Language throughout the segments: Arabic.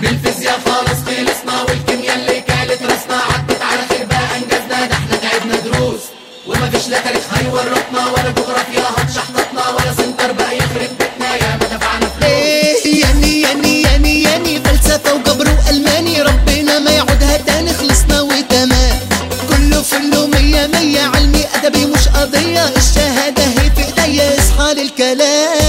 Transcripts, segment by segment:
بالفيزياء خالص خلصنا والكيمياء اللي كانت رسنا عدت على خير بقى أنجزنا ده إحنا تعبنا دروس. وما فيش لا تاريخ هيورطنا ولا جغرافيا هتشحططنا ولا سنتر بقى يخرب بيتنا. يا ما دفعنا فلوس. إيه يعني يعني يعني يعني فلسفة وجبر وألماني. ربنا ما يعودها تاني خلصنا وتمام. كله فله مية مية علمي أدبي مش قضية. الشهادة هي في إيديا اصحى للكلام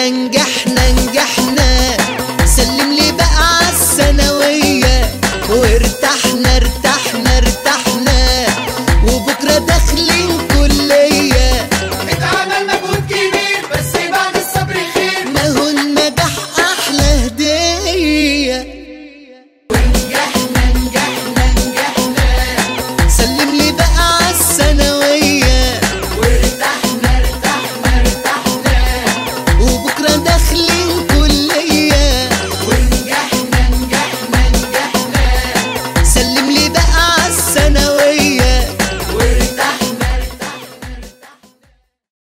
نجحنا نجحنا. سلم لي بقى عالثانوية ورد